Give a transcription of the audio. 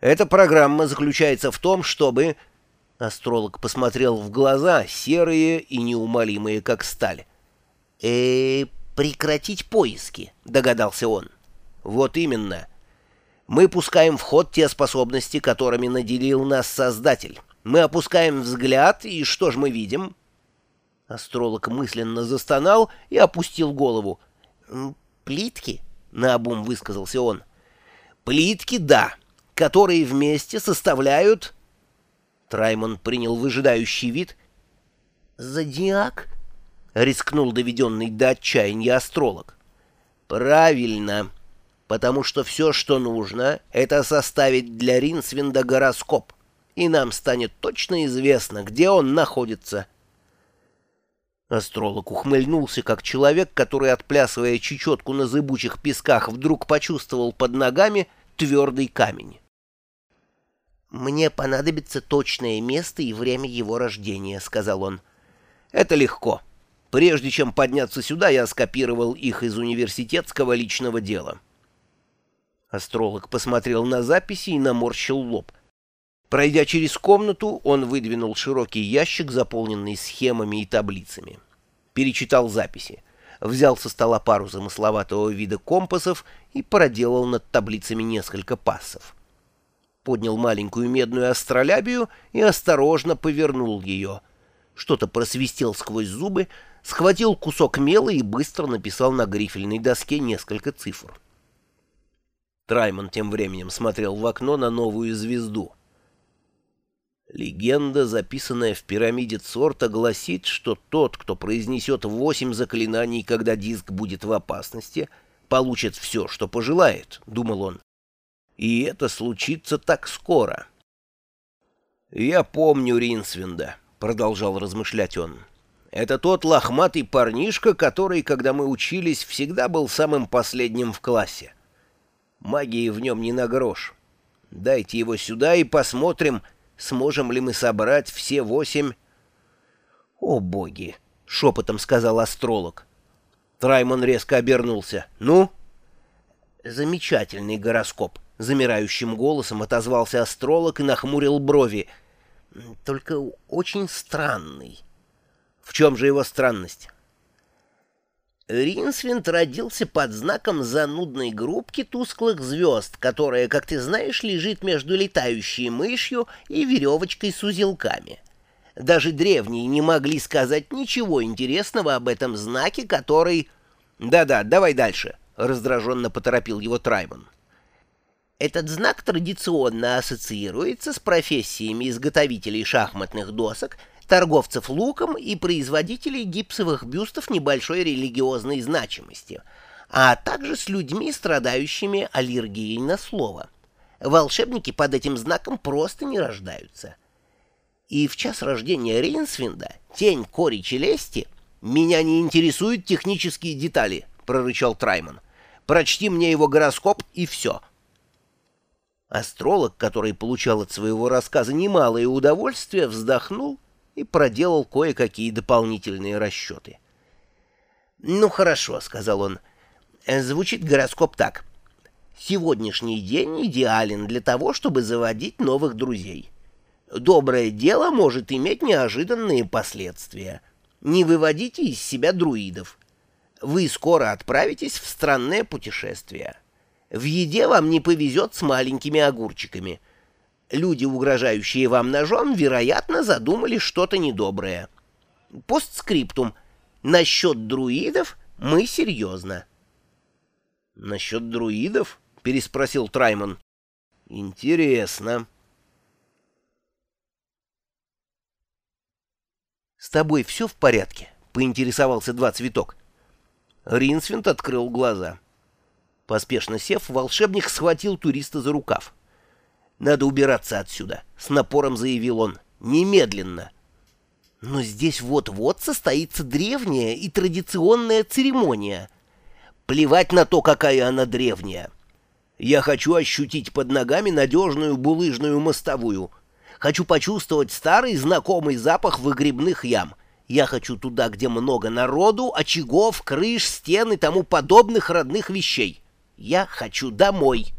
Эта программа заключается в том, чтобы... Астролог посмотрел в глаза, серые и неумолимые, как сталь. э прекратить поиски», — догадался он. «Вот именно. Мы пускаем в ход те способности, которыми наделил нас Создатель. Мы опускаем взгляд, и что же мы видим?» Астролог мысленно застонал и опустил голову. «Плитки?» — наобум высказался он. «Плитки, да, которые вместе составляют...» Траймон принял выжидающий вид. «Зодиак?» — рискнул доведенный до отчаяния астролог. «Правильно, потому что все, что нужно, это составить для Ринсвинда гороскоп, и нам станет точно известно, где он находится». Астролог ухмыльнулся, как человек, который, отплясывая чечетку на зыбучих песках, вдруг почувствовал под ногами твердый камень. «Мне понадобится точное место и время его рождения», — сказал он. «Это легко. Прежде чем подняться сюда, я скопировал их из университетского личного дела». Астролог посмотрел на записи и наморщил лоб. Пройдя через комнату, он выдвинул широкий ящик, заполненный схемами и таблицами. Перечитал записи, взял со стола пару замысловатого вида компасов и проделал над таблицами несколько пассов. Поднял маленькую медную астролябию и осторожно повернул ее. Что-то просвистел сквозь зубы, схватил кусок мела и быстро написал на грифельной доске несколько цифр. Траймон тем временем смотрел в окно на новую звезду — Легенда, записанная в пирамиде Цорта, гласит, что тот, кто произнесет восемь заклинаний, когда диск будет в опасности, получит все, что пожелает, — думал он. И это случится так скоро. «Я помню Ринсвинда», — продолжал размышлять он. «Это тот лохматый парнишка, который, когда мы учились, всегда был самым последним в классе. Магии в нем не на грош. Дайте его сюда и посмотрим, — сможем ли мы собрать все восемь... — О, боги! — шепотом сказал астролог. Траймон резко обернулся. — Ну? — Замечательный гороскоп. Замирающим голосом отозвался астролог и нахмурил брови. — Только очень странный. — В чем же его странность? Ринсвинд родился под знаком занудной группки тусклых звезд, которая, как ты знаешь, лежит между летающей мышью и веревочкой с узелками. Даже древние не могли сказать ничего интересного об этом знаке, который... «Да-да, давай дальше», — раздраженно поторопил его Траймон. Этот знак традиционно ассоциируется с профессиями изготовителей шахматных досок — торговцев луком и производителей гипсовых бюстов небольшой религиозной значимости, а также с людьми, страдающими аллергией на слово. Волшебники под этим знаком просто не рождаются. И в час рождения Ринсвинда, тень кори челести, «Меня не интересуют технические детали», — прорычал Трайман. «Прочти мне его гороскоп, и все». Астролог, который получал от своего рассказа немалое удовольствие, вздохнул и проделал кое-какие дополнительные расчеты. «Ну хорошо», — сказал он. «Звучит гороскоп так. Сегодняшний день идеален для того, чтобы заводить новых друзей. Доброе дело может иметь неожиданные последствия. Не выводите из себя друидов. Вы скоро отправитесь в странное путешествие. В еде вам не повезет с маленькими огурчиками». Люди, угрожающие вам ножом, вероятно, задумали что-то недоброе. Постскриптум. Насчет друидов мы серьезно. «Насчет друидов?» — переспросил Траймон. «Интересно». «С тобой все в порядке?» — поинтересовался два цветок. Ринсвинд открыл глаза. Поспешно сев, волшебник схватил туриста за рукав. «Надо убираться отсюда», — с напором заявил он. «Немедленно». «Но здесь вот-вот состоится древняя и традиционная церемония. Плевать на то, какая она древняя. Я хочу ощутить под ногами надежную булыжную мостовую. Хочу почувствовать старый знакомый запах выгребных ям. Я хочу туда, где много народу, очагов, крыш, стен и тому подобных родных вещей. Я хочу домой».